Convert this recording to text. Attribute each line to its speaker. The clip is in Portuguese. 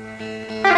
Speaker 1: Música